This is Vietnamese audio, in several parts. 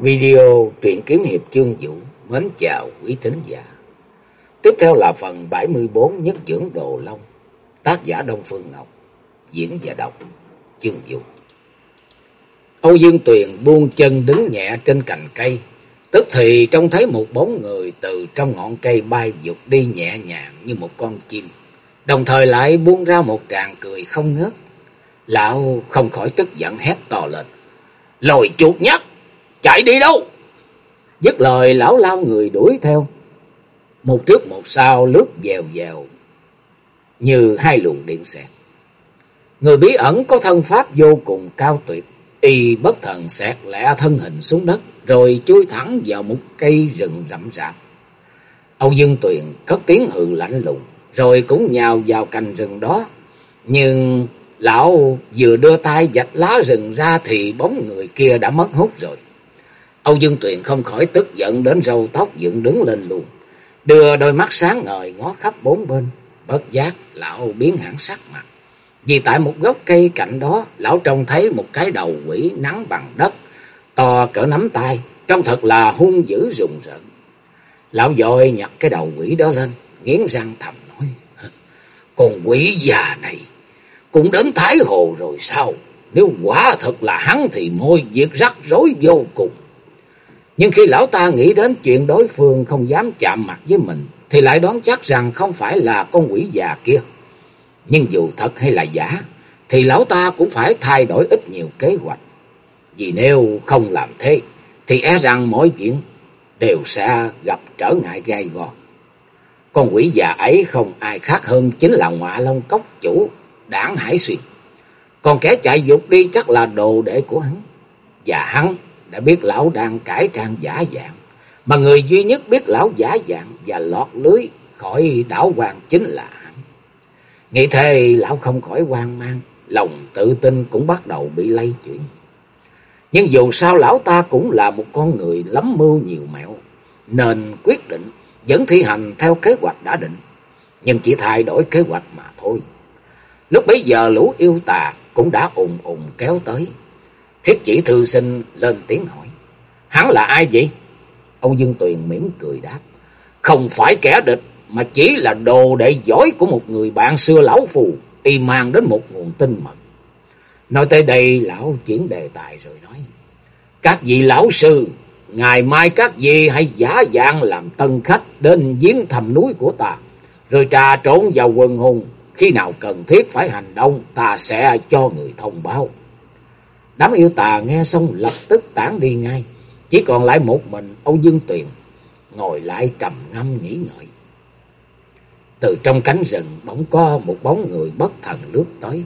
Video truyện kiếm hiệp chương vũ mến chào quý thính giả. Tiếp theo là phần 74 nhất dưỡng Đồ Long, tác giả Đông Phương Ngọc, diễn và đọc chương vũ. Âu Dương Tuyền buông chân đứng nhẹ trên cành cây, tức thì trông thấy một bóng người từ trong ngọn cây bay dục đi nhẹ nhàng như một con chim, đồng thời lại buông ra một tràng cười không ngớt. Lão không khỏi tức giận hét to lên. Lồi chuột nhắt! Chạy đi đâu? Dứt lời, lão lao người đuổi theo. Một trước một sau, lướt dèo dèo. Như hai luồng điện xẹt. Người bí ẩn có thân pháp vô cùng cao tuyệt. Y bất thần xẹt lẹ thân hình xuống đất. Rồi chui thẳng vào một cây rừng rậm rạp. Âu Dương Tuyền cất tiếng hừ lạnh lùng. Rồi cũng nhào vào cành rừng đó. Nhưng lão vừa đưa tay vạch lá rừng ra thì bóng người kia đã mất hút rồi. Âu Dương Tuyền không khỏi tức giận đến râu tóc dựng đứng lên luôn. Đưa đôi mắt sáng ngời ngó khắp bốn bên. Bất giác lão biến hẳn sắc mặt. Vì tại một gốc cây cạnh đó, lão trông thấy một cái đầu quỷ nắng bằng đất. To cỡ nắm tay. Trông thật là hung dữ rùng rợn. Lão dội nhặt cái đầu quỷ đó lên. Nghiến răng thầm nói. Con quỷ già này, cũng đến Thái Hồ rồi sao? Nếu quả thật là hắn thì môi việc rắc rối vô cùng. Nhưng khi lão ta nghĩ đến chuyện đối phương không dám chạm mặt với mình, thì lại đoán chắc rằng không phải là con quỷ già kia. Nhưng dù thật hay là giả, thì lão ta cũng phải thay đổi ít nhiều kế hoạch. Vì nếu không làm thế, thì e rằng mọi chuyện đều sẽ gặp trở ngại gai go. Con quỷ già ấy không ai khác hơn chính là ngọa long cốc chủ đảng Hải Xuyên. Còn kẻ chạy dục đi chắc là đồ đệ của hắn. Và hắn đã biết lão đang cải trang giả dạng. Mà người duy nhất biết lão giả dạng và lọt lưới khỏi đảo hoàng chính là hắn. Nghĩ thế lão không khỏi hoang mang, lòng tự tin cũng bắt đầu bị lây chuyển. Nhưng dù sao lão ta cũng là một con người lắm mưu nhiều mẹo, nên quyết định vẫn thi hành theo kế hoạch đã định, nhưng chỉ thay đổi kế hoạch mà thôi. Lúc bấy giờ lũ yêu tà cũng đã ùn ùn kéo tới. Thiết chỉ thư sinh lên tiếng hỏi. Hắn là ai vậy? Ông Dương Tuyền mỉm cười đáp. Không phải kẻ địch mà chỉ là đồ đệ giỏi của một người bạn xưa lão phù. Y mang đến một nguồn tin mật. Nói tới đây lão chuyển đề tài rồi nói. Các vị lão sư, ngày mai các vị hãy giả dạng làm tân khách đến giếng thầm núi của ta. Rồi trà trộn vào quần hùng khi nào cần thiết phải hành động, ta sẽ cho người thông báo. Đám yêu tà nghe xong lập tức tản đi ngay. Chỉ còn lại một mình Âu Dương Tuyền, ngồi lại trầm ngâm nghĩ ngợi. Từ trong cánh rừng bỗng có một bóng người bất thần lướt tới.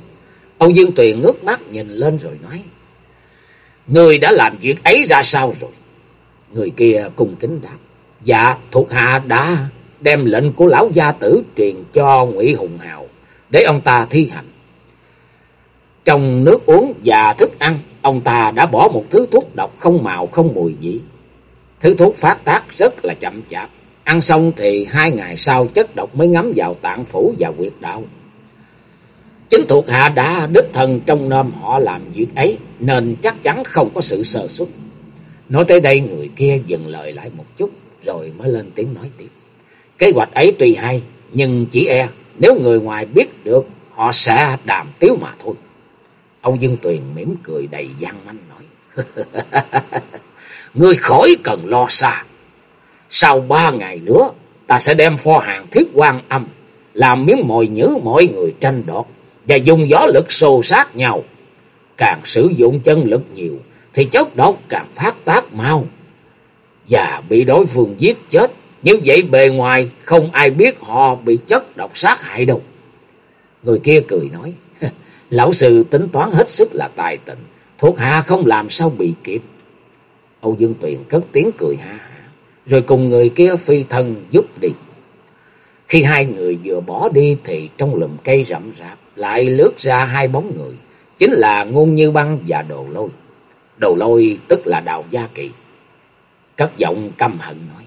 Âu Dương Tuyền ngước mắt nhìn lên rồi nói. Người đã làm việc ấy ra sao rồi? Người kia cung kính đáp. Dạ, thuộc hạ đã đem lệnh của lão gia tử truyền cho Ngụy Hùng Hào để ông ta thi hành. Trong nước uống và thức ăn, ông ta đã bỏ một thứ thuốc độc không màu không mùi vị. Thứ thuốc phát tác rất là chậm chạp. Ăn xong thì hai ngày sau chất độc mới ngấm vào tạng phủ và quyệt đạo. Chính thuộc hạ đã đích thân trong nôm họ làm việc ấy nên chắc chắn không có sự sơ xuất. Nói tới đây người kia dừng lời lại một chút rồi mới lên tiếng nói tiếp. Kế hoạch ấy tuy hay nhưng chỉ e nếu người ngoài biết được, họ sẽ đàm tiếu mà thôi. Ông Dương Tuyền mỉm cười đầy gian manh nói. Ngươi khỏi cần lo xa. Sau ba ngày nữa, ta sẽ đem pho hàng thiết quan âm, làm miếng mồi nhữ mọi người tranh đoạt, và dùng gió lực xô sát nhau. Càng sử dụng chân lực nhiều, thì chất độc càng phát tác mau. Và bị đối phương giết chết như vậy bề ngoài không ai biết họ bị chất độc sát hại đâu. Người kia cười nói. Lão sư tính toán hết sức là tài tình, Thuộc hạ không làm sao bị kịp. Âu Dương Tuyền cất tiếng cười ha ha. Rồi cùng người kia phi thân giúp đi. Khi hai người vừa bỏ đi thì trong lùm cây rậm rạp lại lướt ra hai bóng người. Chính là Ngôn Như Băng và Đồ Lôi. Đồ Lôi tức là Đào Gia Kỳ. Cất giọng căm hận nói.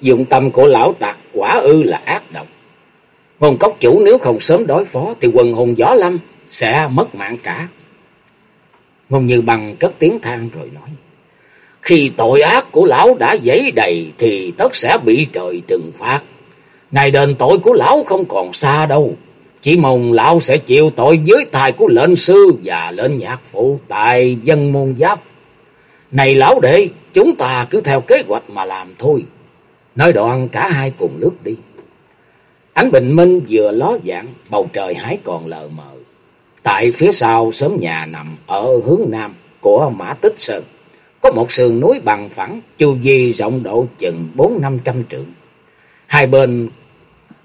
Dụng tâm của lão tạc quả ư là ác độc. Hồn cốc chủ nếu không sớm đối phó thì quần hồn gió lâm sẽ mất mạng cả. Ngôn như bằng cất tiếng than rồi nói. Khi tội ác của lão đã dấy đầy thì tất sẽ bị trời trừng phạt. Ngày đền tội của lão không còn xa đâu. Chỉ mong lão sẽ chịu tội dưới tài của lệnh sư và lệnh nhạc phụ tại dân môn giáp. Này lão đệ, chúng ta cứ theo kế hoạch mà làm thôi. Nói đoạn cả hai cùng lướt đi. Ánh bình minh vừa ló dạng, bầu trời hái còn lờ mờ. Tại phía sau sớm nhà nằm ở hướng nam của Mã Tích Sơn, có một sườn núi bằng phẳng, chu vi rộng độ chừng bốn năm trăm trượng. Hai bên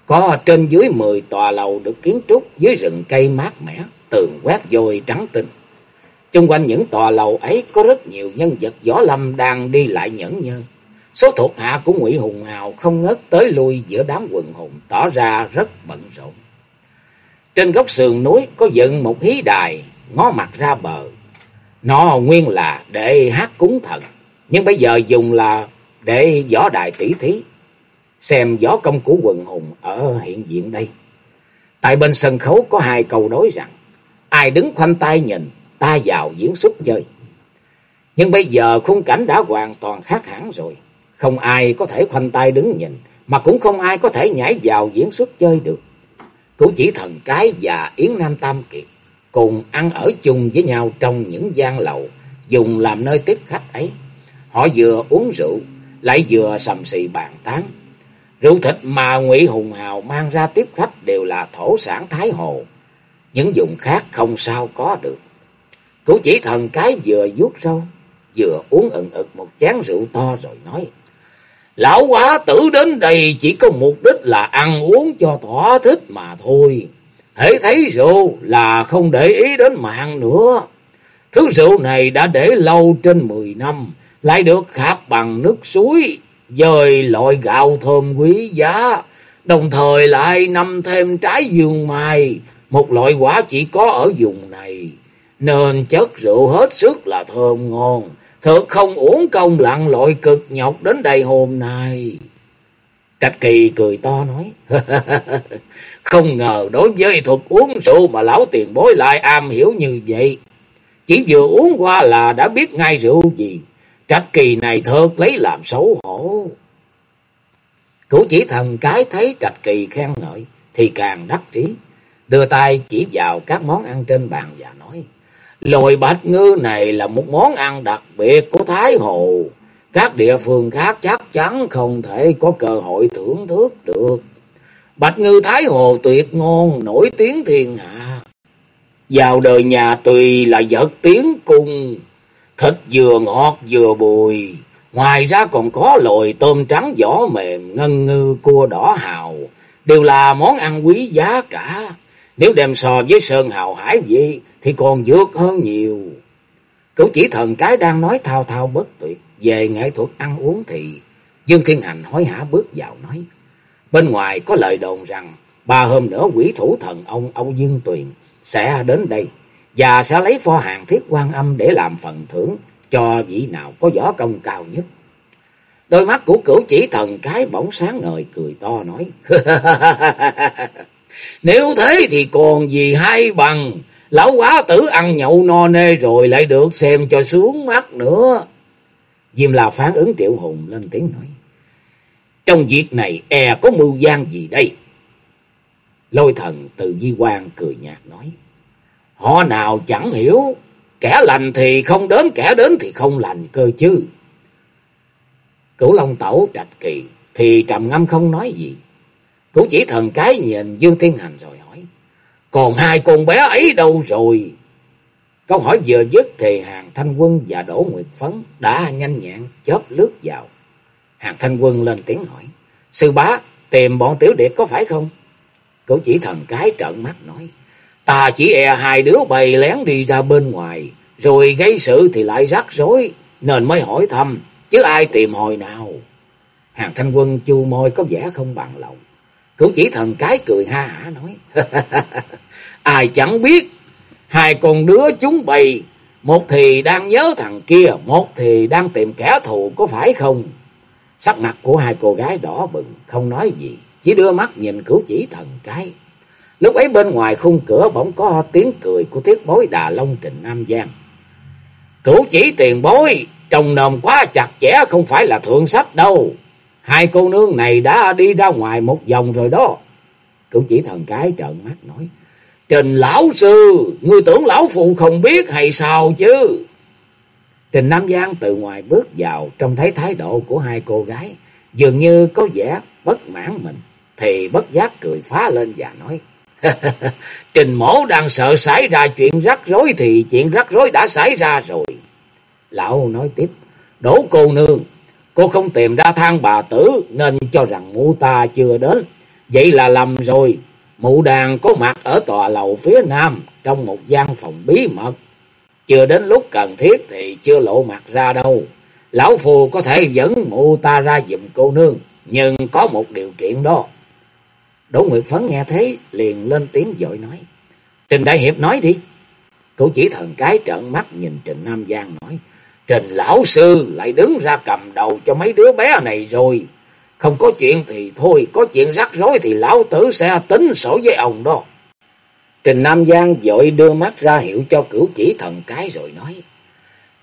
có trên dưới mười tòa lầu được kiến trúc dưới rừng cây mát mẻ, tường quét dôi trắng tinh. Xung quanh những tòa lầu ấy có rất nhiều nhân vật võ lâm đang đi lại nhẫn nhơ. Số thuộc hạ của Ngụy Hùng Hào không ngớt tới lui giữa đám quần hùng, tỏ ra rất bận rộn. Trên góc sườn núi có dựng một hí đài, ngó mặt ra bờ. Nó nguyên là để hát cúng thần, nhưng bây giờ dùng là để võ đài tỷ thí. Xem võ công của quần hùng ở hiện diện đây. Tại bên sân khấu có hai câu đối rằng, ai đứng khoanh tay nhìn, ta vào diễn xuất chơi. Nhưng bây giờ khung cảnh đã hoàn toàn khác hẳn rồi. Không ai có thể khoanh tay đứng nhìn, mà cũng không ai có thể nhảy vào diễn xuất chơi được. Cửu chỉ thần cái và Yến Nam Tam Kiệt cùng ăn ở chung với nhau trong những gian lầu dùng làm nơi tiếp khách ấy. Họ vừa uống rượu, lại vừa sầm xì bàn tán. Rượu thịt mà Ngụy Hùng Hào mang ra tiếp khách đều là thổ sản Thái Hồ. Những dùng khác không sao có được. Cửu chỉ thần cái vừa vuốt râu, vừa uống ẩn ực một chén rượu to rồi nói. Lão quá tử đến đây chỉ có mục đích là ăn uống cho thỏa thích mà thôi. Hễ thấy rượu là không để ý đến mạng nữa. Thứ rượu này đã để lâu trên mười năm, lại được khạp bằng nước suối, dời loại gạo thơm quý giá, đồng thời lại nằm thêm trái dương mai, một loại quả chỉ có ở vùng này, nên chất rượu hết sức là thơm ngon. Thực không uổng công lặn lội cực nhọc đến đây hôm nay. Trạch kỳ cười to nói. không ngờ đối với thuật uống rượu mà lão tiền bối lại am hiểu như vậy. Chỉ vừa uống qua là đã biết ngay rượu gì. Trạch kỳ này thật lấy làm xấu hổ. Cửu chỉ thần cái thấy trạch kỳ khen ngợi thì càng đắc trí. Đưa tay chỉ vào các món ăn trên bàn và nói. Lồi bạch ngư này là một món ăn đặc biệt của Thái Hồ. Các địa phương khác chắc chắn không thể có cơ hội thưởng thức được. Bạch ngư Thái Hồ tuyệt ngon, nổi tiếng thiên hạ. Vào đời nhà tùy là vật tiếng cung, thịt vừa ngọt vừa bùi. Ngoài ra còn có lồi tôm trắng vỏ mềm, ngân ngư, cua đỏ hào. Đều là món ăn quý giá cả. Nếu đem so với sơn hào hải vị thì còn vượt hơn nhiều. Cửu chỉ thần cái đang nói thao thao bất tuyệt, về nghệ thuật ăn uống thì Dương Thiên Hành hối hả bước vào nói. Bên ngoài có lời đồn rằng, ba hôm nữa quỷ thủ thần ông Âu Dương Tuyền sẽ đến đây và sẽ lấy pho hàng thiết quan âm để làm phần thưởng cho vị nào có võ công cao nhất. Đôi mắt của cửu chỉ thần cái bỗng sáng ngời, cười to nói. Nếu thế thì còn gì hay bằng Lão quá tử ăn nhậu no nê rồi lại được xem cho xuống mắt nữa. Diêm là phán ứng triệu hùng lên tiếng nói. Trong việc này e có mưu gian gì đây? Lôi thần từ di quan cười nhạt nói. Họ nào chẳng hiểu. Kẻ lành thì không đến, kẻ đến thì không lành cơ chứ. Cửu Long Tẩu trạch kỳ thì trầm ngâm không nói gì. Cửu chỉ thần cái nhìn Dương Thiên Hành rồi hỏi. Còn hai con bé ấy đâu rồi? Câu hỏi vừa dứt thì Hàng Thanh Quân và Đỗ Nguyệt Phấn đã nhanh nhẹn chớp lướt vào. Hàng Thanh Quân lên tiếng hỏi. Sư bá, tìm bọn tiểu điệp có phải không? Cửu chỉ thần cái trợn mắt nói. Ta chỉ e hai đứa bày lén đi ra bên ngoài. Rồi gây sự thì lại rắc rối. Nên mới hỏi thăm. Chứ ai tìm hồi nào? Hàng Thanh Quân chu môi có vẻ không bằng lòng. Cửu chỉ thần cái cười ha hả nói. Ai chẳng biết. Hai con đứa chúng bày. Một thì đang nhớ thằng kia. Một thì đang tìm kẻ thù, có phải không? Sắc mặt của hai cô gái đỏ bừng. Không nói gì. Chỉ đưa mắt nhìn cửu chỉ thần cái. Lúc ấy bên ngoài khung cửa bỗng có tiếng cười của thiết bối Đà Long Trịnh Nam Giang. Cửu chỉ tiền bối. Trồng nồm quá chặt chẽ không phải là thượng sách đâu. Hai cô nương này đã đi ra ngoài một vòng rồi đó. Cửu chỉ thần cái trợn mắt nói. Trình lão sư, ngươi tưởng lão phụ không biết hay sao chứ? Trình Nam Giang từ ngoài bước vào, trông thấy thái độ của hai cô gái, dường như có vẻ bất mãn mình, thì bất giác cười phá lên và nói. Trình mổ đang sợ xảy ra chuyện rắc rối thì chuyện rắc rối đã xảy ra rồi. Lão nói tiếp, đổ cô nương, cô không tìm ra thang bà tử nên cho rằng mụ ta chưa đến. Vậy là lầm rồi, mụ đàn có mặt ở tòa lầu phía nam trong một gian phòng bí mật. Chưa đến lúc cần thiết thì chưa lộ mặt ra đâu. Lão phù có thể dẫn mụ ta ra giùm cô nương, nhưng có một điều kiện đó. Đỗ Nguyệt Phấn nghe thấy liền lên tiếng dội nói. Trình Đại Hiệp nói đi. Cậu chỉ thần cái trợn mắt nhìn Trình Nam Giang nói. Trình Lão Sư lại đứng ra cầm đầu cho mấy đứa bé này rồi. Không có chuyện thì thôi, có chuyện rắc rối thì Lão Tử sẽ tính sổ với ông đó. Trình Nam Giang vội đưa mắt ra hiệu cho cửu chỉ thần cái rồi nói.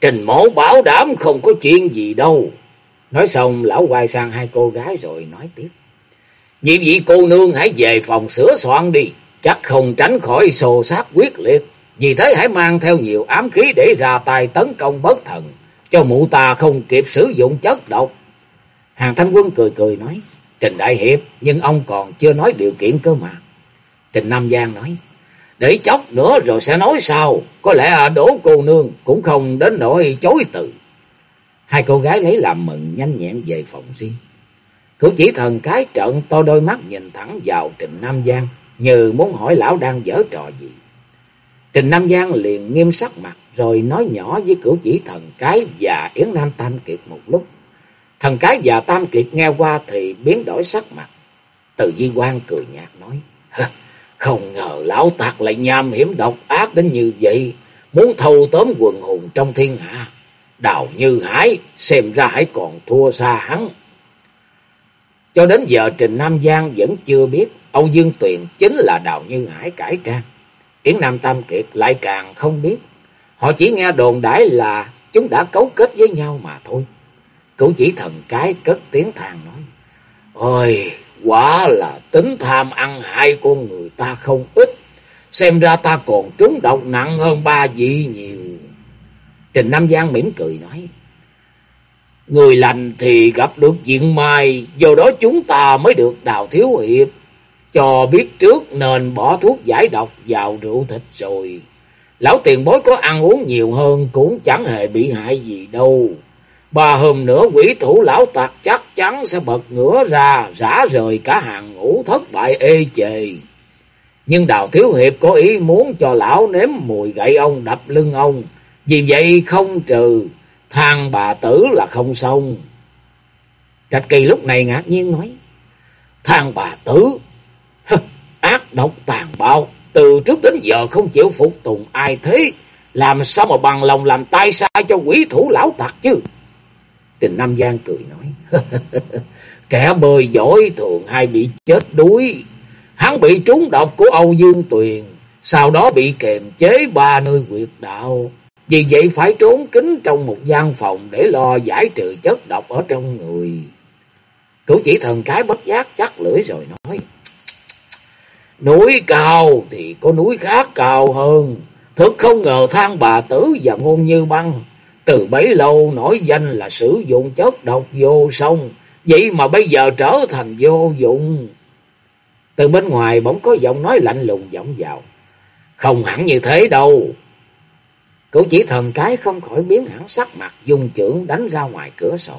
Trình mổ bảo đảm không có chuyện gì đâu. Nói xong lão quay sang hai cô gái rồi nói tiếp. Nhị vị cô nương hãy về phòng sửa soạn đi. Chắc không tránh khỏi sồ sát quyết liệt. Vì thế hãy mang theo nhiều ám khí để ra tay tấn công bất thần. Cho mụ ta không kịp sử dụng chất độc. Hàng thanh quân cười cười nói. Trình Đại Hiệp nhưng ông còn chưa nói điều kiện cơ mà. Trình Nam Giang nói. Để chốc nữa rồi sẽ nói sao. Có lẽ à, đổ cô nương cũng không đến nỗi chối từ. Hai cô gái lấy làm mừng nhanh nhẹn về phòng riêng. Cửu chỉ thần cái trận to đôi mắt nhìn thẳng vào Trình Nam Giang, như muốn hỏi lão đang giở trò gì. Trình Nam Giang liền nghiêm sắc mặt, rồi nói nhỏ với cửu chỉ thần cái và Yến Nam Tam Kiệt một lúc. Thần cái và Tam Kiệt nghe qua thì biến đổi sắc mặt. Từ Di quan cười nhạt nói, không ngờ lão tạc lại nham hiểm độc ác đến như vậy, muốn thâu tóm quần hùng trong thiên hạ. Đào Như Hải xem ra hãy còn thua xa hắn. Cho đến giờ Trình Nam Giang vẫn chưa biết Âu Dương Tuyền chính là Đào Như Hải cải trang. Yến Nam Tam Kiệt lại càng không biết. Họ chỉ nghe đồn đãi là chúng đã cấu kết với nhau mà thôi. Cửu chỉ thần cái cất tiếng thàng nói. Ôi, quả là tính tham ăn hai con người ta không ít. Xem ra ta còn trúng độc nặng hơn ba vị nhiều. Trình Nam Giang mỉm cười nói. Người lành thì gặp được diện mai, do đó chúng ta mới được đào thiếu hiệp. Cho biết trước nên bỏ thuốc giải độc vào rượu thịt rồi. Lão tiền bối có ăn uống nhiều hơn cũng chẳng hề bị hại gì đâu. Ba hôm nữa quỷ thủ lão tạc chắc chắn sẽ bật ngửa ra, rã rời cả hàng ngũ thất bại ê chề. Nhưng đào thiếu hiệp có ý muốn cho lão nếm mùi gậy ông đập lưng ông. Vì vậy không trừ Thang bà tử là không xong. Trạch kỳ lúc này ngạc nhiên nói. Thang bà tử. ác độc tàn bạo. Từ trước đến giờ không chịu phục tùng ai thế. Làm sao mà bằng lòng làm tay sai cho quỷ thủ lão tặc chứ. Trình Nam Giang cười nói. Kẻ bơi giỏi thường hay bị chết đuối. Hắn bị trúng độc của Âu Dương Tuyền. Sau đó bị kềm chế ba nơi quyệt đạo. Vì vậy phải trốn kín trong một gian phòng để lo giải trừ chất độc ở trong người. Cửu chỉ thần cái bất giác chắc lưỡi rồi nói. Núi cao thì có núi khác cao hơn. Thực không ngờ thang bà tử và ngôn như băng. Từ bấy lâu nổi danh là sử dụng chất độc vô sông. Vậy mà bây giờ trở thành vô dụng. Từ bên ngoài bỗng có giọng nói lạnh lùng vọng vào. Không hẳn như thế đâu. Cửu chỉ thần cái không khỏi biến hẳn sắc mặt, dùng chưởng đánh ra ngoài cửa sổ.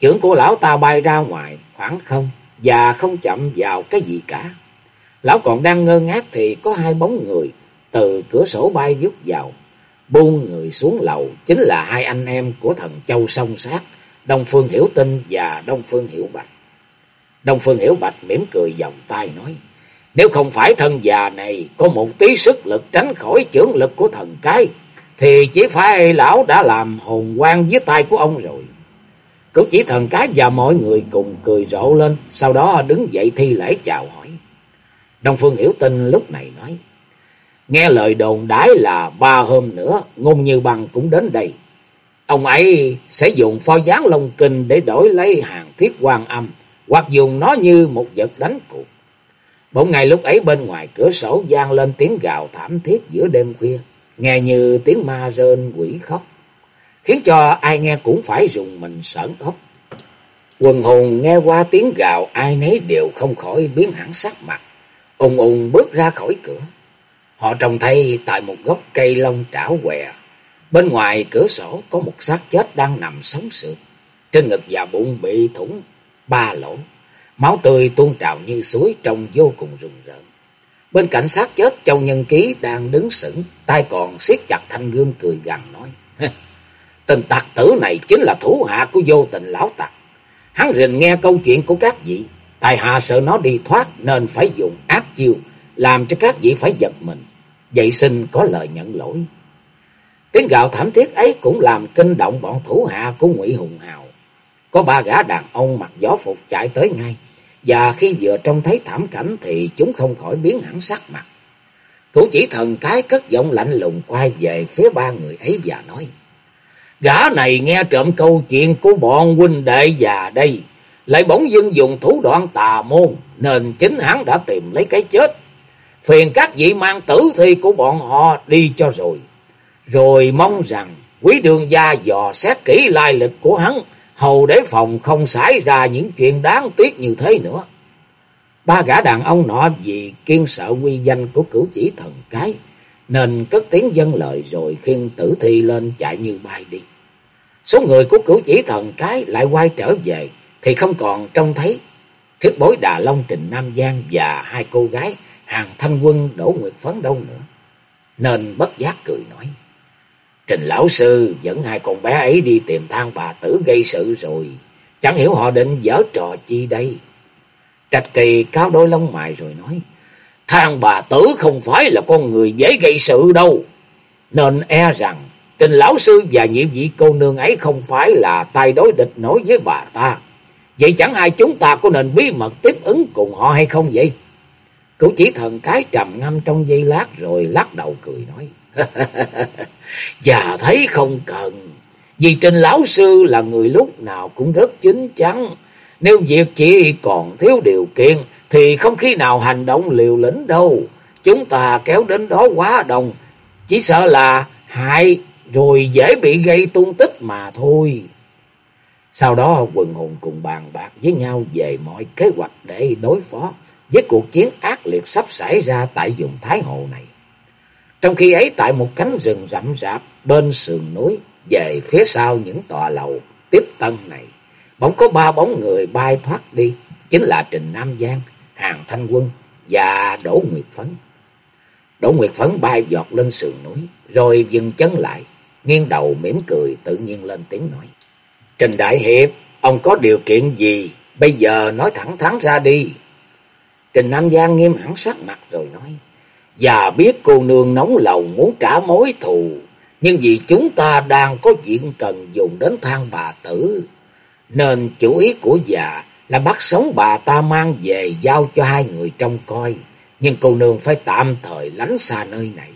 Chưởng của lão ta bay ra ngoài, khoảng không, và không chậm vào cái gì cả. Lão còn đang ngơ ngác thì có hai bóng người từ cửa sổ bay vút vào. Buông người xuống lầu chính là hai anh em của thần châu song sát, Đông Phương Hiểu Tinh và Đông Phương Hiểu Bạch. Đông Phương Hiểu Bạch mỉm cười vòng tay nói, nếu không phải thân già này có một tí sức lực tránh khỏi chưởng lực của thần cái, thì chỉ phải lão đã làm hồn quan dưới tay của ông rồi. Cử chỉ thần cái và mọi người cùng cười rộ lên, sau đó đứng dậy thi lễ chào hỏi. Đông Phương Hiểu Tinh lúc này nói, nghe lời đồn đái là ba hôm nữa, ngôn như bằng cũng đến đây. Ông ấy sẽ dùng pho gián long kinh để đổi lấy hàng thiết quan âm, hoặc dùng nó như một vật đánh cuộc. Bỗng ngày lúc ấy bên ngoài cửa sổ gian lên tiếng gào thảm thiết giữa đêm khuya, nghe như tiếng ma rên quỷ khóc, khiến cho ai nghe cũng phải rùng mình sởn ốc. Quần hồn nghe qua tiếng gào ai nấy đều không khỏi biến hẳn sắc mặt, ùng ùng bước ra khỏi cửa. Họ trông thấy tại một gốc cây lông trảo què, bên ngoài cửa sổ có một xác chết đang nằm sống sượt, trên ngực và bụng bị thủng ba lỗ, máu tươi tuôn trào như suối trông vô cùng rùng rợn. Bên cạnh xác chết Châu Nhân Ký đang đứng sững, tay còn siết chặt thanh gươm cười gằn nói: "Tên tặc tử này chính là thủ hạ của vô tình lão tặc. Hắn rình nghe câu chuyện của các vị, tài hạ sợ nó đi thoát nên phải dùng áp chiêu làm cho các vị phải giật mình. Vậy xin có lời nhận lỗi." Tiếng gạo thảm thiết ấy cũng làm kinh động bọn thủ hạ của Ngụy Hùng Hào. Có ba gã đàn ông mặc gió phục chạy tới ngay, và khi vừa trông thấy thảm cảnh thì chúng không khỏi biến hẳn sắc mặt. Cụ chỉ thần cái cất giọng lạnh lùng quay về phía ba người ấy và nói. Gã này nghe trộm câu chuyện của bọn huynh đệ già đây, lại bỗng dưng dùng thủ đoạn tà môn, nên chính hắn đã tìm lấy cái chết. Phiền các vị mang tử thi của bọn họ đi cho rồi. Rồi mong rằng quý đường gia dò xét kỹ lai lịch của hắn, hầu để phòng không xảy ra những chuyện đáng tiếc như thế nữa. Ba gã đàn ông nọ vì kiên sợ quy danh của cửu chỉ thần cái, nên cất tiếng dân lời rồi khiêng tử thi lên chạy như bay đi. Số người của cửu chỉ thần cái lại quay trở về, thì không còn trông thấy thiết bối Đà Long Trình Nam Giang và hai cô gái hàng thanh quân Đỗ Nguyệt Phấn đâu nữa. Nên bất giác cười nói. Trình lão sư, dẫn hai con bé ấy đi tìm thang bà tử gây sự rồi. Chẳng hiểu họ định dở trò chi đây. Trạch kỳ cao đôi lông mày rồi nói. Thang bà tử không phải là con người dễ gây sự đâu. Nên e rằng, trình lão sư và nhị vị cô nương ấy không phải là tay đối địch nổi với bà ta. Vậy chẳng ai chúng ta có nên bí mật tiếp ứng cùng họ hay không vậy? Cửu chỉ thần cái trầm ngâm trong giây lát rồi lắc đầu cười nói. Và thấy không cần. Vì trình lão sư là người lúc nào cũng rất chính chắn. Nếu việc chỉ còn thiếu điều kiện thì không khi nào hành động liều lĩnh đâu. Chúng ta kéo đến đó quá đông. Chỉ sợ là hại rồi dễ bị gây tung tích mà thôi. Sau đó quần hùng cùng bàn bạc với nhau về mọi kế hoạch để đối phó với cuộc chiến ác liệt sắp xảy ra tại vùng Thái Hồ này. Trong khi ấy tại một cánh rừng rậm rạp bên sườn núi về phía sau những tòa lầu tiếp tân này, bỗng có ba bóng người bay thoát đi, chính là Trình Nam Giang, Hàng Thanh Quân và Đỗ Nguyệt Phấn. Đỗ Nguyệt Phấn bay giọt lên sườn núi, rồi dừng chân lại, nghiêng đầu mỉm cười tự nhiên lên tiếng nói. Trình Đại Hiệp, ông có điều kiện gì? Bây giờ nói thẳng thắn ra đi. Trình Nam Giang nghiêm hẳn sắc mặt rồi nói. Và biết cô nương nóng lòng muốn trả mối thù. Nhưng vì chúng ta đang có chuyện cần dùng đến thang bà tử. Nên chủ ý của già là bắt sống bà ta mang về giao cho hai người trông coi. Nhưng cô nương phải tạm thời lánh xa nơi này.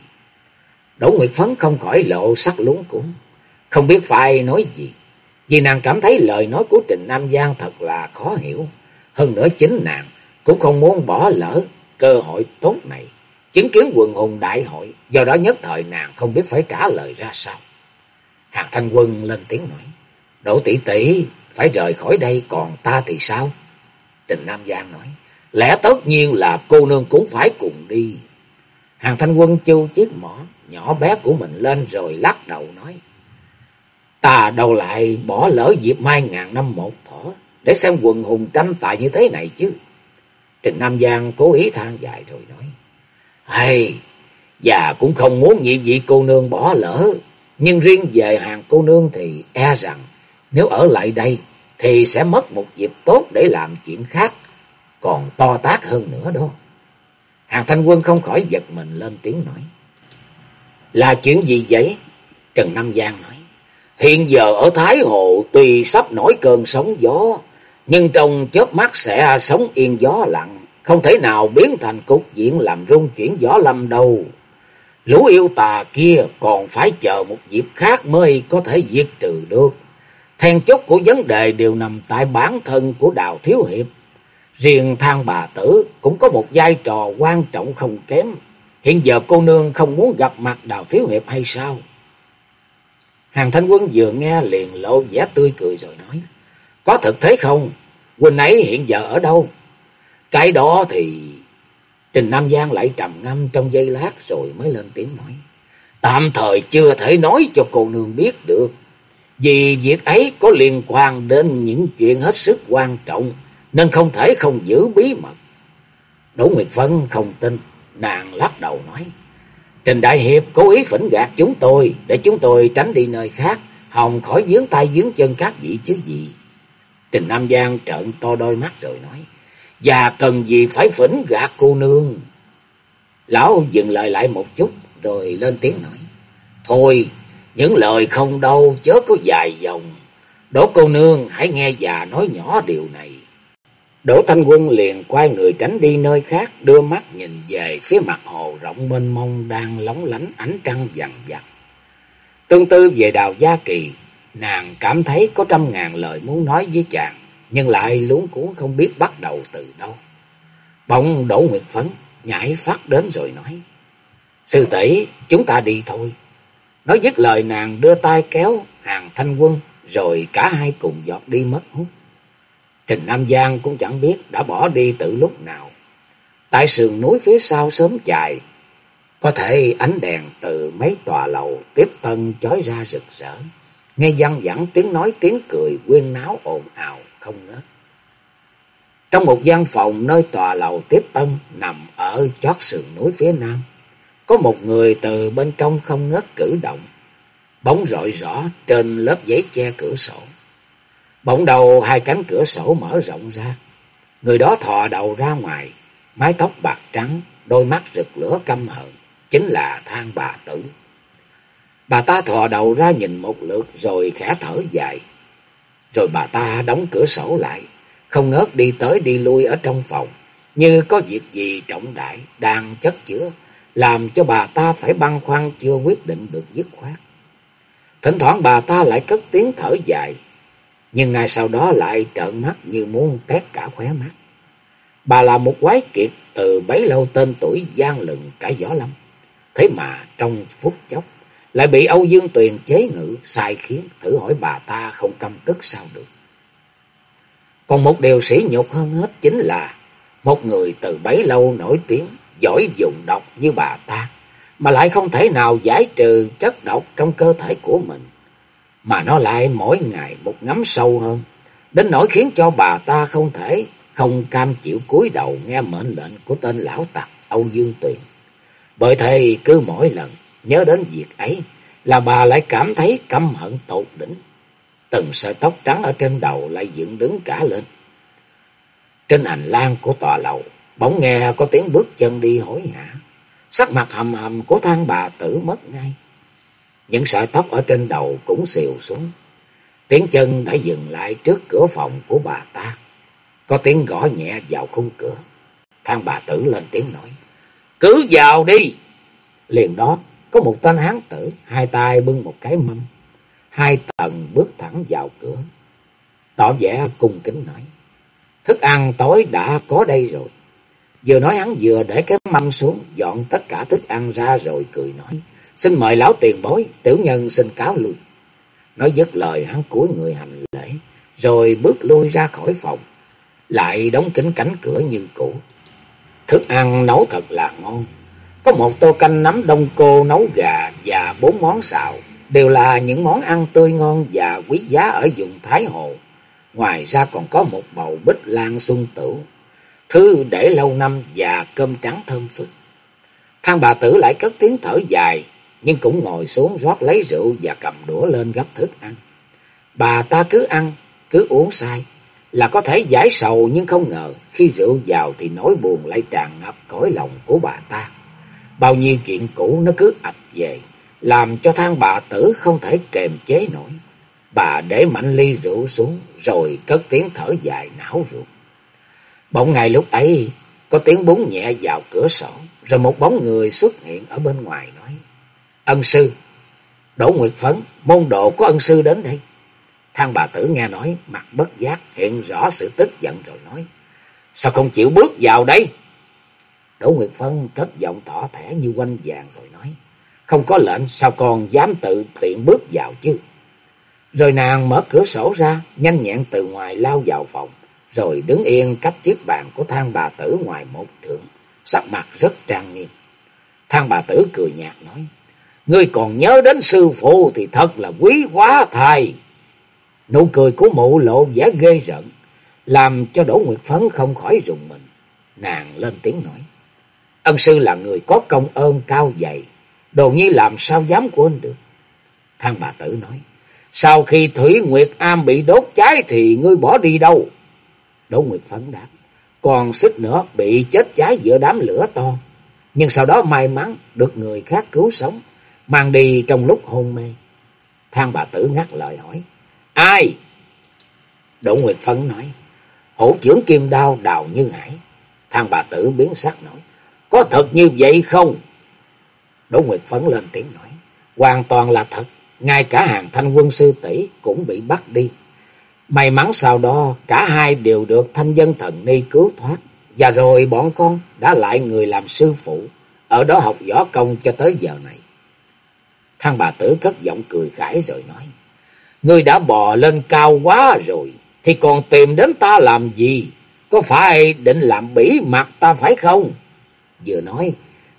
Đỗ Nguyệt Phấn không khỏi lộ sắc lúng cuốn. Không biết phải nói gì. Vì nàng cảm thấy lời nói của Trình Nam Giang thật là khó hiểu. Hơn nữa chính nàng cũng không muốn bỏ lỡ cơ hội tốt này. Chứng kiến quần hùng đại hội, do đó nhất thời nàng không biết phải trả lời ra sao. Hàng thanh quân lên tiếng nói, Đỗ tỷ tỷ phải rời khỏi đây, còn ta thì sao? Trình Nam Giang nói, lẽ tất nhiên là cô nương cũng phải cùng đi. Hàng thanh quân chu chiếc mỏ nhỏ bé của mình lên rồi lắc đầu nói, Ta đâu lại bỏ lỡ dịp mai ngàn năm một thỏ, để xem quần hùng tranh tài như thế này chứ. Trình Nam Giang cố ý than dài rồi nói. Hay, già cũng không muốn nhị vị cô nương bỏ lỡ. Nhưng riêng về hàng cô nương thì e rằng nếu ở lại đây thì sẽ mất một dịp tốt để làm chuyện khác. Còn to tác hơn nữa đó. Hàng thanh quân không khỏi giật mình lên tiếng nói. Là chuyện gì vậy? Trần Nam Giang nói. Hiện giờ ở Thái Hồ tuy sắp nổi cơn sóng gió, nhưng trong chớp mắt sẽ sống yên gió lặng, không thể nào biến thành cục diện làm rung chuyển gió lâm đâu. Lũ yêu tà kia còn phải chờ một dịp khác mới có thể diệt trừ được. Then chốt của vấn đề đều nằm tại bản thân của Đào Thiếu Hiệp. Riêng thang bà tử cũng có một vai trò quan trọng không kém. Hiện giờ cô nương không muốn gặp mặt Đào Thiếu Hiệp hay sao? Hàng thanh quân vừa nghe liền lộ vẻ tươi cười rồi nói. Có thực thế không? Huynh ấy hiện giờ ở đâu? Cái đó thì... Trình Nam Giang lại trầm ngâm trong giây lát rồi mới lên tiếng nói. Tạm thời chưa thể nói cho cô nương biết được. Vì việc ấy có liên quan đến những chuyện hết sức quan trọng, nên không thể không giữ bí mật. Đỗ Nguyệt Vân không tin, nàng lắc đầu nói. Trình Đại Hiệp cố ý phỉnh gạt chúng tôi, để chúng tôi tránh đi nơi khác, hòng khỏi dướng tay dướng chân các vị chứ gì. Trình Nam Giang trợn to đôi mắt rồi nói. Và cần gì phải phỉnh gạt cô nương. Lão dừng lời lại một chút, rồi lên tiếng nói. Thôi, những lời không đâu, chớ có dài dòng. Đỗ cô nương hãy nghe già nói nhỏ điều này. Đỗ Thanh Quân liền quay người tránh đi nơi khác, đưa mắt nhìn về phía mặt hồ rộng mênh mông đang lóng lánh ánh trăng vằn vặt. Tương tư về đào Gia Kỳ, nàng cảm thấy có trăm ngàn lời muốn nói với chàng, nhưng lại luống cuốn không biết bắt đầu từ đâu. Bỗng Đỗ Nguyệt Phấn nhảy phát đến rồi nói, Sư tỷ chúng ta đi thôi. Nói dứt lời nàng đưa tay kéo hàng thanh quân, rồi cả hai cùng giọt đi mất hút. Trình Nam Giang cũng chẳng biết đã bỏ đi từ lúc nào. Tại sườn núi phía sau sớm chạy, có thể ánh đèn từ mấy tòa lầu tiếp tân chói ra rực rỡ. Nghe văng vẳng tiếng nói tiếng cười quyên náo ồn ào không ngớt. Trong một gian phòng nơi tòa lầu tiếp tân nằm ở chót sườn núi phía nam, có một người từ bên trong không ngớt cử động, bóng rọi rõ trên lớp giấy che cửa sổ. Bỗng đầu hai cánh cửa sổ mở rộng ra, người đó thò đầu ra ngoài, mái tóc bạc trắng, đôi mắt rực lửa căm hận, chính là thang bà tử. Bà ta thò đầu ra nhìn một lượt rồi khẽ thở dài. Rồi bà ta đóng cửa sổ lại, không ngớt đi tới đi lui ở trong phòng, như có việc gì trọng đại đang chất chứa, làm cho bà ta phải băn khoăn chưa quyết định được dứt khoát. Thỉnh thoảng bà ta lại cất tiếng thở dài, nhưng ngay sau đó lại trợn mắt như muốn tét cả khóe mắt. Bà là một quái kiệt từ bấy lâu tên tuổi gian lừng cả võ lâm. Thế mà trong phút chốc lại bị Âu Dương Tuyền chế ngự, sai khiến thử hỏi bà ta không căm tức sao được. Còn một điều sỉ nhục hơn hết chính là một người từ bấy lâu nổi tiếng, giỏi dùng độc như bà ta, mà lại không thể nào giải trừ chất độc trong cơ thể của mình, mà nó lại mỗi ngày một ngắm sâu hơn, đến nỗi khiến cho bà ta không thể, không cam chịu cúi đầu nghe mệnh lệnh của tên lão tặc Âu Dương Tuyền. Bởi thế cứ mỗi lần nhớ đến việc ấy là bà lại cảm thấy căm hận tột đỉnh. Từng sợi tóc trắng ở trên đầu lại dựng đứng cả lên. Trên hành lang của tòa lầu, bỗng nghe có tiếng bước chân đi hối hả. Sắc mặt hầm hầm của thang bà tử mất ngay. Những sợi tóc ở trên đầu cũng xìu xuống. Tiếng chân đã dừng lại trước cửa phòng của bà ta. Có tiếng gõ nhẹ vào khung cửa. Thang bà tử lên tiếng nói. Cứ vào đi. Liền đó có một tên hán tử, hai tay bưng một cái mâm. Hai tầng bước thẳng vào cửa. Tỏ vẻ cung kính nói. Thức ăn tối đã có đây rồi. Vừa nói hắn vừa để cái mâm xuống, dọn tất cả thức ăn ra rồi cười nói. Xin mời lão tiền bối, tiểu nhân xin cáo lui. Nói dứt lời hắn cúi người hành lễ, rồi bước lui ra khỏi phòng, lại đóng kín cánh cửa như cũ. Thức ăn nấu thật là ngon, có một tô canh nấm đông cô nấu gà và bốn món xào, đều là những món ăn tươi ngon và quý giá ở vùng Thái Hồ. Ngoài ra còn có một bầu bích lan xuân tửu, thứ để lâu năm và cơm trắng thơm phức. Thang bà tử lại cất tiếng thở dài, nhưng cũng ngồi xuống rót lấy rượu và cầm đũa lên gấp thức ăn. Bà ta cứ ăn, cứ uống say, là có thể giải sầu nhưng không ngờ khi rượu vào thì nỗi buồn lại tràn ngập cõi lòng của bà ta. Bao nhiêu chuyện cũ nó cứ ập về, làm cho thang bà tử không thể kềm chế nổi. Bà để mạnh ly rượu xuống, rồi cất tiếng thở dài não ruột. Bỗng ngày lúc ấy, Có tiếng búng nhẹ vào cửa sổ, rồi một bóng người xuất hiện ở bên ngoài nói. Ân sư, Đỗ Nguyệt Phấn, môn đồ có ân sư đến đây. Thang bà tử nghe nói, mặt bất giác, hiện rõ sự tức giận rồi nói. Sao không chịu bước vào đây? Đỗ Nguyệt Phấn cất giọng tỏ thẻ như quanh vàng rồi nói. Không có lệnh, sao con dám tự tiện bước vào chứ? Rồi nàng mở cửa sổ ra, nhanh nhẹn từ ngoài lao vào phòng, rồi đứng yên cách chiếc bàn của thang bà tử ngoài một trượng, sắc mặt rất trang nghiêm. Thang bà tử cười nhạt nói, Ngươi còn nhớ đến sư phụ thì thật là quý quá thầy. Nụ cười của mụ lộ vẻ ghê rợn, làm cho Đỗ Nguyệt Phấn không khỏi rùng mình. Nàng lên tiếng nói, Ân sư là người có công ơn cao dày, đồ nhi làm sao dám quên được. Thang bà tử nói, sau khi Thủy Nguyệt Am bị đốt cháy thì ngươi bỏ đi đâu? Đỗ Nguyệt Phấn đáp, còn xích nữa bị chết cháy giữa đám lửa to. Nhưng sau đó may mắn được người khác cứu sống, mang đi trong lúc hôn mê. Thang bà tử ngắt lời hỏi, ai? Đỗ Nguyệt Phấn nói, hổ trưởng kim đao đào như hải. Thang bà tử biến sắc nói, có thật như vậy không? Đỗ Nguyệt Phấn lên tiếng nói, hoàn toàn là thật, ngay cả hàng thanh quân sư tỷ cũng bị bắt đi. May mắn sau đó cả hai đều được thanh dân thần ni cứu thoát. Và rồi bọn con đã lại người làm sư phụ, ở đó học võ công cho tới giờ này. Thằng bà tử cất giọng cười khải rồi nói, Ngươi đã bò lên cao quá rồi, thì còn tìm đến ta làm gì? Có phải định làm bỉ mặt ta phải không? Vừa nói,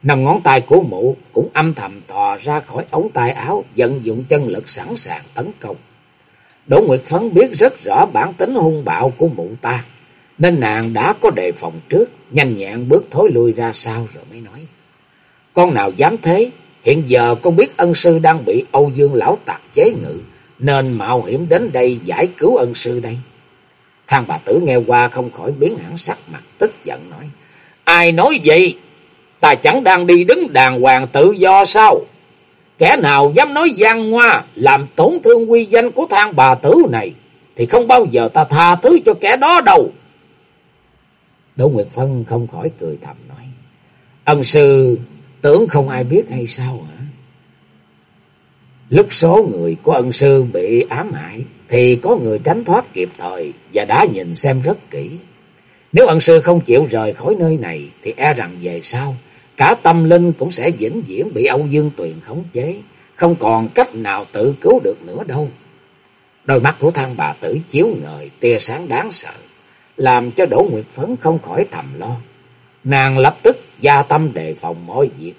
năm ngón tay của mụ cũng âm thầm thò ra khỏi ống tay áo, vận dụng chân lực sẵn sàng tấn công. Đỗ Nguyệt Phấn biết rất rõ bản tính hung bạo của mụ ta, nên nàng đã có đề phòng trước, nhanh nhẹn bước thối lui ra sau rồi mới nói. Con nào dám thế, hiện giờ con biết ân sư đang bị Âu Dương Lão Tạc chế ngự, nên mạo hiểm đến đây giải cứu ân sư đây. Thang bà tử nghe qua không khỏi biến hẳn sắc mặt, tức giận nói. Ai nói vậy? Ta chẳng đang đi đứng đàng hoàng tự do sao? Kẻ nào dám nói gian ngoa, làm tổn thương uy danh của thang bà tử này, thì không bao giờ ta tha thứ cho kẻ đó đâu. Đỗ Nguyệt Phân không khỏi cười thầm nói. Ân sư tưởng không ai biết hay sao hả? Lúc số người của ân sư bị ám hại, thì có người tránh thoát kịp thời và đã nhìn xem rất kỹ. Nếu ân sư không chịu rời khỏi nơi này, thì e rằng về sau, cả tâm linh cũng sẽ vĩnh viễn bị Âu Dương Tuyền khống chế, không còn cách nào tự cứu được nữa đâu. Đôi mắt của thang bà tử chiếu ngời, tia sáng đáng sợ, làm cho Đỗ Nguyệt Phấn không khỏi thầm lo. Nàng lập tức gia tâm đề phòng mọi việc.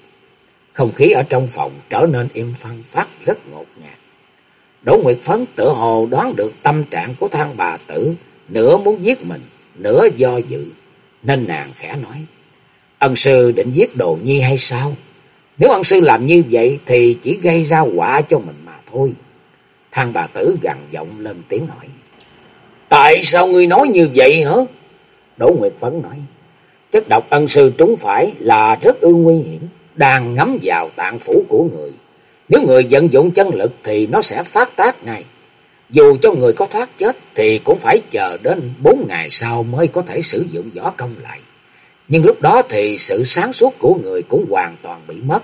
Không khí ở trong phòng trở nên im phăng phát rất ngột ngạt. Đỗ Nguyệt Phấn tự hồ đoán được tâm trạng của thang bà tử, nửa muốn giết mình, nửa do dự, nên nàng khẽ nói. Ân sư định giết đồ nhi hay sao? Nếu ân sư làm như vậy thì chỉ gây ra quả cho mình mà thôi. Thang bà tử gằn giọng lên tiếng hỏi. Tại sao ngươi nói như vậy hả? Đỗ Nguyệt Phấn nói. Chất độc ân sư trúng phải là rất ư nguy hiểm, đang ngấm vào tạng phủ của người. Nếu người vận dụng chân lực thì nó sẽ phát tác ngay. Dù cho người có thoát chết thì cũng phải chờ đến bốn ngày sau mới có thể sử dụng võ công lại. Nhưng lúc đó thì sự sáng suốt của người cũng hoàn toàn bị mất,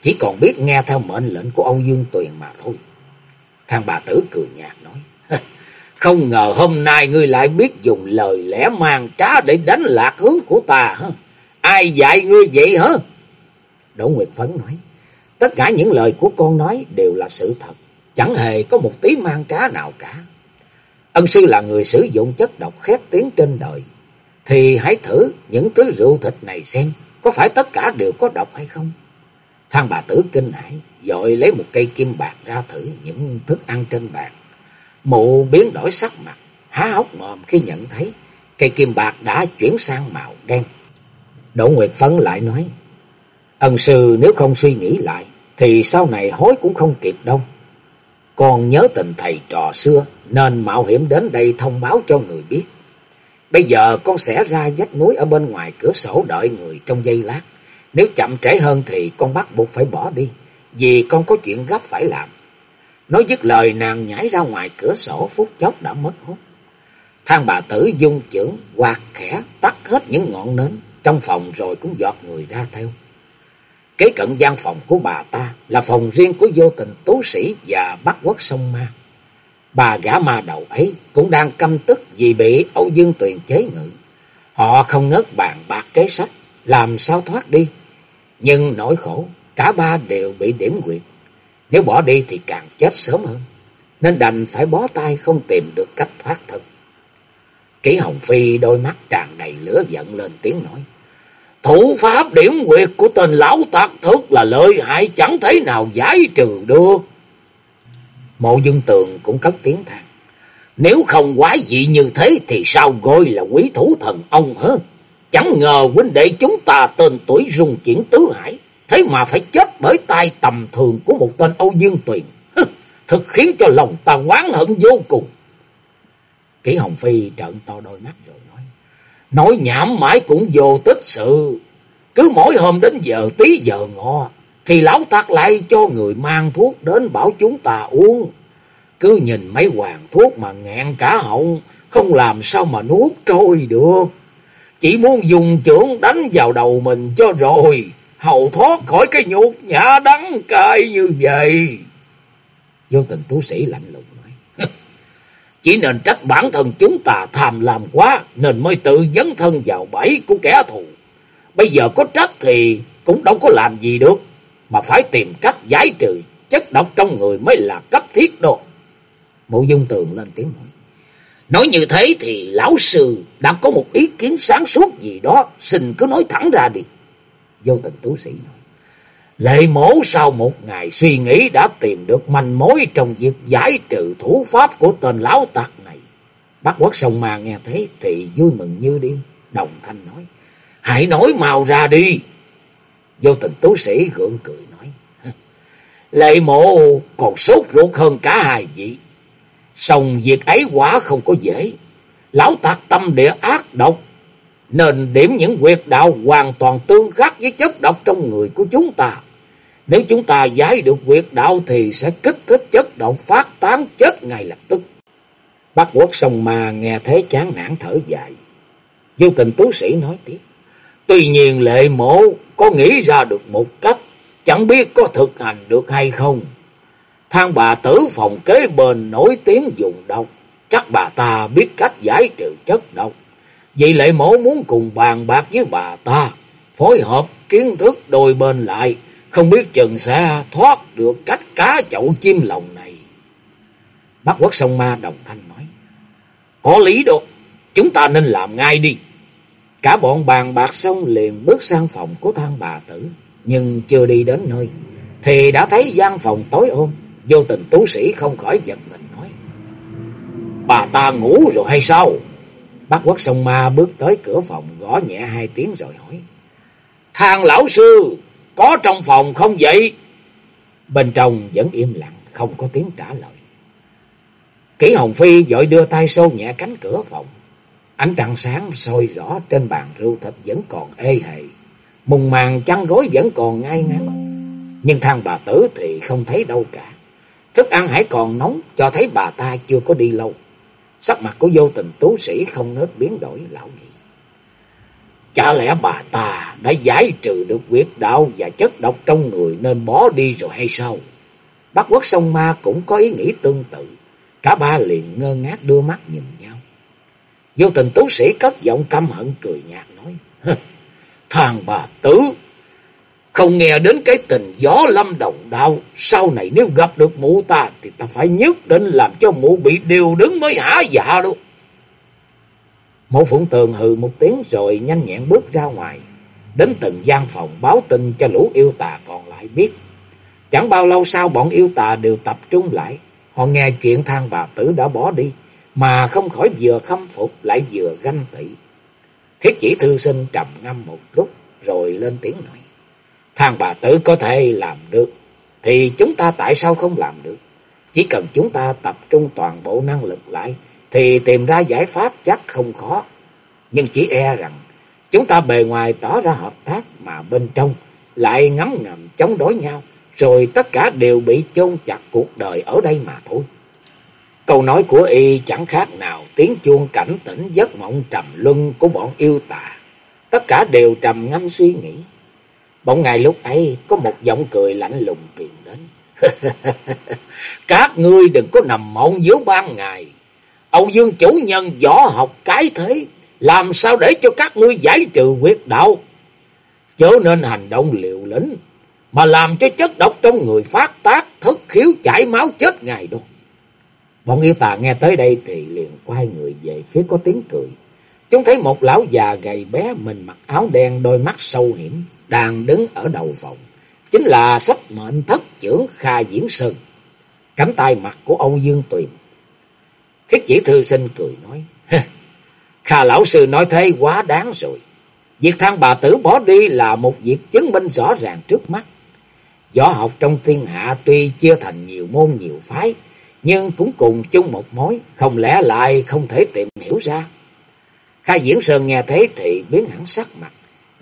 chỉ còn biết nghe theo mệnh lệnh của Âu Dương Tuyền mà thôi. Thằng bà tử cười nhạt nói, không ngờ hôm nay ngươi lại biết dùng lời lẽ mang trá để đánh lạc hướng của ta hả? Ai dạy ngươi vậy hả? Đỗ Nguyệt Phấn nói, tất cả những lời của con nói đều là sự thật, chẳng hề có một tí mang trá nào cả. Ân sư là người sử dụng chất độc khét tiếng trên đời, thì hãy thử những thứ rượu thịt này xem, có phải tất cả đều có độc hay không? Thang bà tử kinh hãi, dội lấy một cây kim bạc ra thử những thức ăn trên bàn. Mụ biến đổi sắc mặt, há hốc mồm khi nhận thấy cây kim bạc đã chuyển sang màu đen. Đỗ Nguyệt Phấn lại nói, ân sư nếu không suy nghĩ lại, thì sau này hối cũng không kịp đâu. Còn nhớ tình thầy trò xưa, nên mạo hiểm đến đây thông báo cho người biết. Bây giờ con sẽ ra dách núi ở bên ngoài cửa sổ đợi người trong giây lát. Nếu chậm trễ hơn thì con bắt buộc phải bỏ đi, vì con có chuyện gấp phải làm. Nói dứt lời nàng nhảy ra ngoài cửa sổ phút chốc đã mất hút. Thang bà tử dung trưởng quạt khẽ tắt hết những ngọn nến, trong phòng rồi cũng giọt người ra theo. Kế cận gian phòng của bà ta là phòng riêng của vô tình tú sĩ và bắt quốc sông ma. Bà gã ma đầu ấy cũng đang căm tức vì bị Âu Dương Tuyền chế ngự. Họ không ngớt bàn bạc kế sách, làm sao thoát đi. Nhưng nỗi khổ, cả ba đều bị điểm quyệt. Nếu bỏ đi thì càng chết sớm hơn. Nên đành phải bó tay không tìm được cách thoát thân. Kỷ Hồng Phi đôi mắt tràn đầy lửa giận lên tiếng nói. Thủ pháp điểm quyệt của tên lão tạc thức là lợi hại chẳng thể nào giải trừ được. Mộ dương tường cũng cất tiếng than. Nếu không quái dị như thế thì sao gọi là quý thủ thần ông hả? Chẳng ngờ huynh đệ chúng ta tên tuổi rung chuyển tứ hải. Thế mà phải chết bởi tay tầm thường của một tên Âu Dương Tuyền. Thực khiến cho lòng ta oán hận vô cùng. Kỷ Hồng Phi trợn to đôi mắt rồi nói. Nói nhảm mãi cũng vô tích sự. Cứ mỗi hôm đến giờ tí giờ ngọ. Thì lão tạc lại cho người mang thuốc đến bảo chúng ta uống. Cứ nhìn mấy hoàng thuốc mà nghẹn cả họng. Không làm sao mà nuốt trôi được. Chỉ muốn dùng chưởng đánh vào đầu mình cho rồi. Hầu thoát khỏi cái nhục nhã đắng cay như vậy. Vô tình tú sĩ lạnh lùng nói. Chỉ nên trách bản thân chúng ta tham làm quá. Nên mới tự dấn thân vào bẫy của kẻ thù. Bây giờ có trách thì cũng đâu có làm gì được. Mà phải tìm cách giải trừ chất độc trong người mới là cấp thiết đồ. Mộ dung tường lên tiếng nói. Nói như thế thì lão sư đã có một ý kiến sáng suốt gì đó. Xin cứ nói thẳng ra đi. Vô tình tú sĩ nói. Lệ mổ sau một ngày suy nghĩ đã tìm được manh mối trong việc giải trừ thủ pháp của tên lão tặc này. Bác quốc sông mà nghe thế thì vui mừng như điên. Đồng thanh nói. Hãy nói mau ra đi. Vô tình tú sĩ gượng cười nói. Lệ mộ còn sốt ruột hơn cả hai vị. Xong việc ấy quả không có dễ. Lão tạc tâm địa ác độc. Nên điểm những quyệt đạo hoàn toàn tương khắc với chất độc trong người của chúng ta. Nếu chúng ta giải được quyệt đạo thì sẽ kích thích chất độc phát tán chết ngay lập tức. Bác quốc sông mà nghe thế chán nản thở dài. Vô tình tú sĩ nói tiếp. Tuy nhiên lệ mộ có nghĩ ra được một cách. Chẳng biết có thực hành được hay không. Thang bà tử phòng kế bên nổi tiếng dùng độc. Chắc bà ta biết cách giải trừ chất độc. Vì lệ mổ muốn cùng bàn bạc với bà ta. Phối hợp kiến thức đôi bên lại. Không biết chừng sẽ thoát được cách cá chậu chim lòng này. Bác quốc sông ma đồng thanh nói. Có lý đâu. Chúng ta nên làm ngay đi. Cả bọn bàn bạc xong liền bước sang phòng của thang bà tử. Nhưng chưa đi đến nơi. Thì đã thấy gian phòng tối ôm. Vô tình tú sĩ không khỏi giật mình nói. Bà ta ngủ rồi hay sao? Bác quốc sông ma bước tới cửa phòng gõ nhẹ hai tiếng rồi hỏi. Thang lão sư, có trong phòng không vậy? Bên trong vẫn im lặng, không có tiếng trả lời. Kỷ Hồng Phi vội đưa tay xô nhẹ cánh cửa phòng. Ánh trăng sáng soi rõ trên bàn rượu thịt vẫn còn ê hề. Mùng màng chăn gối vẫn còn ngay ngắn. Nhưng thang bà tử thì không thấy đâu cả. Thức ăn hãy còn nóng, cho thấy bà ta chưa có đi lâu. Sắc mặt của vô tình tú sĩ không ngớt biến đổi, lão nghĩ. Chả lẽ bà ta đã giải trừ được quyết đạo và chất độc trong người nên bỏ đi rồi hay sao? Bác quốc sông ma cũng có ý nghĩ tương tự. Cả ba liền ngơ ngác đưa mắt nhìn nhau. Vô tình tú sĩ cất giọng căm hận cười nhạt nói. Thằng bà tử, không nghe đến cái tình gió lâm đồng đạo. Sau này nếu gặp được mụ ta thì ta phải nhất định làm cho mụ bị điều đứng mới hả dạ đâu. Mộ phụng tường hừ một tiếng rồi nhanh nhẹn bước ra ngoài. Đến từng gian phòng báo tin cho lũ yêu tà còn lại biết. Chẳng bao lâu sau bọn yêu tà đều tập trung lại. Họ nghe chuyện thang bà tử đã bỏ đi. Mà không khỏi vừa khâm phục lại vừa ganh tị. Thiết chỉ thư sinh trầm ngâm một lúc rồi lên tiếng nói. thằng bà tử có thể làm được. Thì chúng ta tại sao không làm được? Chỉ cần chúng ta tập trung toàn bộ năng lực lại. Thì tìm ra giải pháp chắc không khó. Nhưng chỉ e rằng, chúng ta bề ngoài tỏ ra hợp tác mà bên trong lại ngấm ngầm chống đối nhau. Rồi tất cả đều bị chôn chặt cuộc đời ở đây mà thôi. Câu nói của y chẳng khác nào tiếng chuông cảnh tỉnh giấc mộng trầm luân của bọn yêu tà. Tất cả đều trầm ngâm suy nghĩ. Bỗng ngày lúc ấy, có một giọng cười lạnh lùng truyền đến. Các ngươi đừng có nằm mộng giữa ban ngày. Âu Dương chủ nhân võ học cái thế. Làm sao để cho các ngươi giải trừ quyết đạo. Chớ nên hành động liều lĩnh. Mà làm cho chất độc trong người phát tác. Thất khiếu, chảy máu chết ngày đâu. Bọn yêu tà nghe tới đây thì liền quay người về phía có tiếng cười. Chúng thấy một lão già gầy bé mình mặc áo đen đôi mắt sâu hiểm đang đứng ở đầu phòng. Chính là sách mệnh thất trưởng Kha Diễn Sơn. Cánh tay mặt của Âu Dương Tuyền. Thiết chỉ thư sinh cười nói. Kha lão sư nói thế quá đáng rồi. Việc thang bà tử bỏ đi là một việc chứng minh rõ ràng trước mắt. Võ học trong thiên hạ tuy chia thành nhiều môn nhiều phái, nhưng cũng cùng chung một mối, không lẽ lại không thể tìm hiểu ra. Khai Diễn Sơn nghe thấy thì biến hẳn sắc mặt,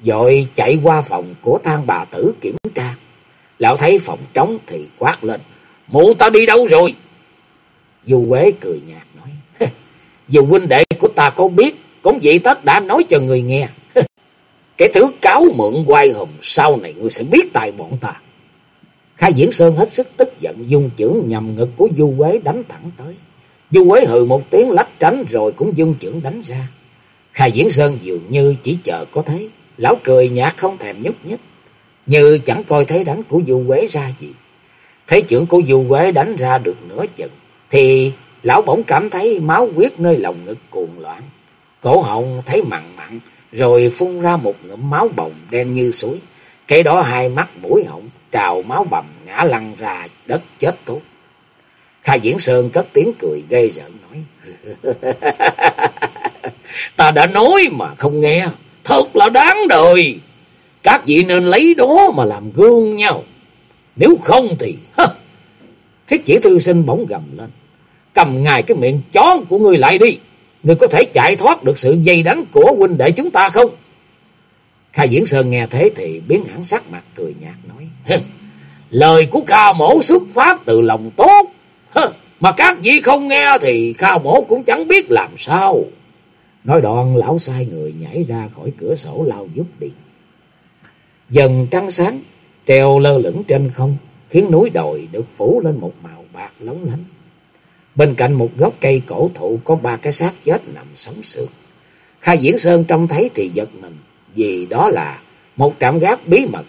rồi chạy qua phòng của thang bà tử kiểm tra. Lão thấy phòng trống thì quát lên, mụ ta đi đâu rồi? Du Quế cười nhạt nói, dù huynh đệ của ta có biết, cũng vậy tất đã nói cho người nghe. Cái thứ cáo mượn quay hùng sau này ngươi sẽ biết tại bọn ta. Khai Diễn Sơn hết sức tức giận dung chưởng nhằm ngực của Du Quế đánh thẳng tới. Du Quế hừ một tiếng lách tránh rồi cũng dung chưởng đánh ra. Khai Diễn Sơn dường như chỉ chờ có thấy. Lão cười nhạt không thèm nhúc nhích. Như chẳng coi thấy đánh của Du Quế ra gì. Thấy trưởng của Du Quế đánh ra được nửa chừng. Thì lão bỗng cảm thấy máu huyết nơi lòng ngực cuồn loạn. Cổ họng thấy mặn mặn. Rồi phun ra một ngụm máu bồng đen như suối. kế đó hai mắt mũi họng trào máu bầm ngã lăn ra đất chết tốt. Khai Diễn Sơn cất tiếng cười gây rợn nói. Ta đã nói mà không nghe. Thật là đáng đời. Các vị nên lấy đó mà làm gương nhau. Nếu không thì... Hơ, thiết chỉ thư sinh bỗng gầm lên. Cầm ngài cái miệng chó của người lại đi. Người có thể chạy thoát được sự dây đánh của huynh đệ chúng ta không? Khai Diễn Sơn nghe thế thì biến hẳn sắc mặt cười nhạt. Lời của Kha Mổ xuất phát từ lòng tốt. Mà các vị không nghe thì Kha Mổ cũng chẳng biết làm sao. Nói đoạn lão sai người nhảy ra khỏi cửa sổ lao giúp đi. Dần trăng sáng, treo lơ lửng trên không, khiến núi đồi được phủ lên một màu bạc lóng lánh. Bên cạnh một gốc cây cổ thụ có ba cái xác chết nằm sống sượt. Khai Diễn Sơn trông thấy thì giật mình, vì đó là một trạm gác bí mật.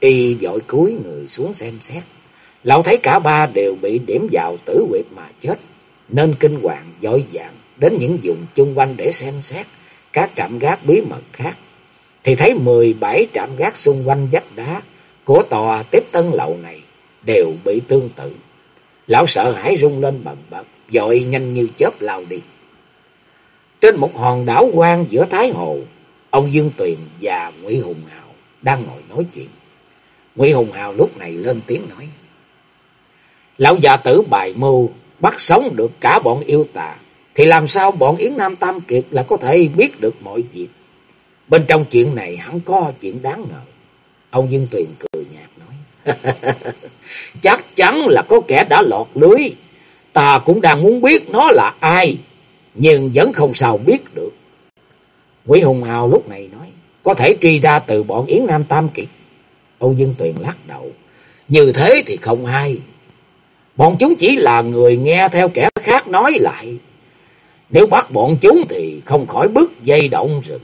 Y dội cúi người xuống xem xét. Lão thấy cả ba đều bị điểm vào tử huyệt mà chết, nên kinh hoàng dội vàng đến những vùng chung quanh để xem xét các trạm gác bí mật khác. Thì thấy 17 trạm gác xung quanh vách đá của tòa tiếp tân lậu này đều bị tương tự. Lão sợ hãi rung lên bần bật, dội nhanh như chớp lao đi. Trên một hòn đảo quan giữa Thái Hồ, ông Dương Tuyền và Nguyễn Hùng Hào đang ngồi nói chuyện. Ngụy Hùng Hào lúc này lên tiếng nói. Lão già tử bài mưu bắt sống được cả bọn yêu tà, thì làm sao bọn Yến Nam Tam Kiệt là có thể biết được mọi việc. Bên trong chuyện này hẳn có chuyện đáng ngờ. Ông Dương Tuyền cười nhạt nói. Chắc chắn là có kẻ đã lọt lưới. Ta cũng đang muốn biết nó là ai. Nhưng vẫn không sao biết được. Quỷ Hùng Hào lúc này nói. Có thể truy ra từ bọn Yến Nam Tam Kiệt. Âu Dương Tuyền lắc đầu. Như thế thì không hay. Bọn chúng chỉ là người nghe theo kẻ khác nói lại. Nếu bắt bọn chúng thì không khỏi bước dây động rừng.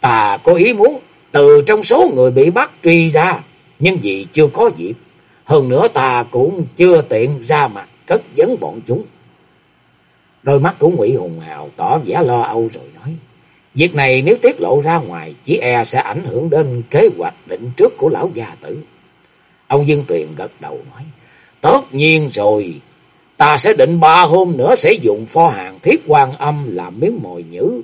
Ta có ý muốn từ trong số người bị bắt truy ra. Nhưng vì chưa có dịp. Hơn nữa ta cũng chưa tiện ra mặt cất vấn bọn chúng. Đôi mắt của Ngụy Hùng Hào tỏ vẻ lo âu rồi nói. Việc này nếu tiết lộ ra ngoài, chỉ e sẽ ảnh hưởng đến kế hoạch định trước của lão gia tử. Ông Dương Tuyền gật đầu nói. Tất nhiên rồi. Ta sẽ định ba hôm nữa sẽ dùng pho hàng thiết quan âm làm miếng mồi nhữ.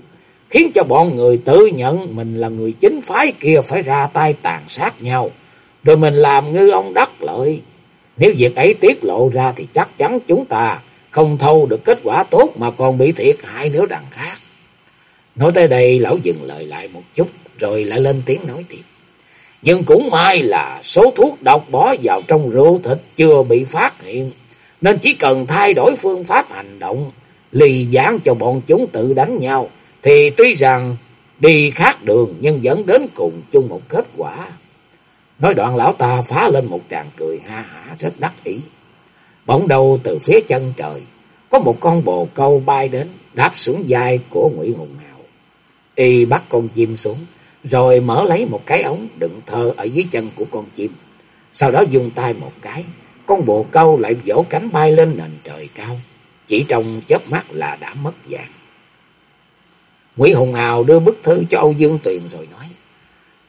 Khiến cho bọn người tự nhận mình là người chính phái kia phải ra tay tàn sát nhau. Rồi mình làm ngư ông đắc lợi. Nếu việc ấy tiết lộ ra thì chắc chắn chúng ta không thâu được kết quả tốt mà còn bị thiệt hại nữa đằng khác. Nói tới đây lão dừng lời lại một chút rồi lại lên tiếng nói tiếp. Nhưng cũng may là số thuốc độc bỏ vào trong rượu thịt chưa bị phát hiện. Nên chỉ cần thay đổi phương pháp hành động, lì gián cho bọn chúng tự đánh nhau. Thì tuy rằng Đi khác đường nhưng vẫn đến cùng chung một kết quả. Nói đoạn lão ta phá lên một tràng cười ha hả rất đắc ý. Bỗng đầu từ phía chân trời, có một con bồ câu bay đến, đáp xuống vai của Ngụy Hùng Hào. Y bắt con chim xuống, rồi mở lấy một cái ống đựng thơ ở dưới chân của con chim. Sau đó dùng tay một cái, con bồ câu lại vỗ cánh bay lên nền trời cao. Chỉ trong chớp mắt là đã mất dạng. Nguyễn Hùng Hào đưa bức thư cho Âu Dương Tuyền rồi nói.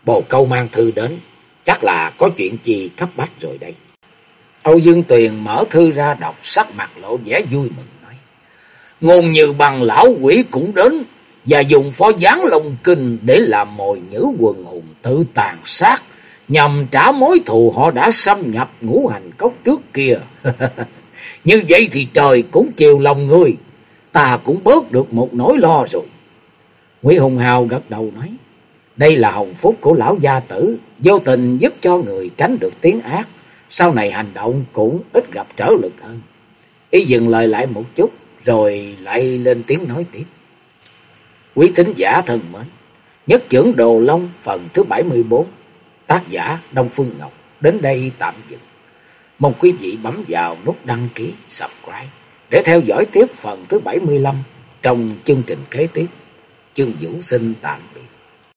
Bồ câu mang thư đến, chắc là có chuyện gì cấp bách rồi đây. Âu Dương Tuyền mở thư ra đọc sắc mặt lộ vẻ vui mừng nói. Ngôn như bằng lão quỷ cũng đến và dùng phó gián lông kinh để làm mồi nhữ quần hùng tự tàn sát nhằm trả mối thù họ đã xâm nhập ngũ hành cốc trước kia. Như vậy thì trời cũng chiều lòng ngươi, ta cũng bớt được một nỗi lo rồi. Nguyễn Hùng Hào gật đầu nói, đây là hồng phúc của lão gia tử, vô tình giúp cho người tránh được tiếng ác, sau này hành động cũng ít gặp trở lực hơn. Ý dừng lời lại một chút, rồi lại lên tiếng nói tiếp. Quý thính giả thân mến, nhất trưởng Đồ Long phần thứ 74, tác giả Đông Phương Ngọc, đến đây tạm dừng. Mong quý vị bấm vào nút đăng ký, subscribe để theo dõi tiếp phần thứ 75 trong chương trình kế tiếp. Chương Vũ xin tạm biệt.